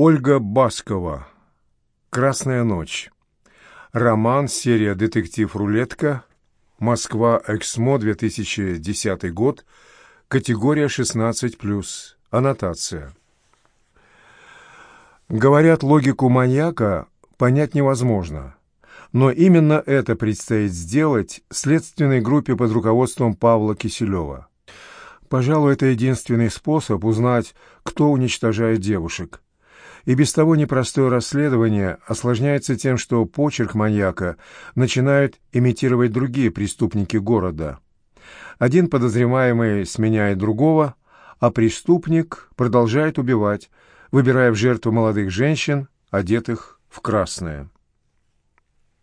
Ольга Баскова. «Красная ночь». Роман, серия «Детектив Рулетка». Москва, Эксмо, 2010 год. Категория 16+. Аннотация. Говорят, логику маньяка понять невозможно. Но именно это предстоит сделать следственной группе под руководством Павла Киселева. Пожалуй, это единственный способ узнать, кто уничтожает девушек. И без того непростое расследование осложняется тем, что почерк маньяка начинают имитировать другие преступники города. Один подозреваемый сменяет другого, а преступник продолжает убивать, выбирая в жертву молодых женщин, одетых в красное.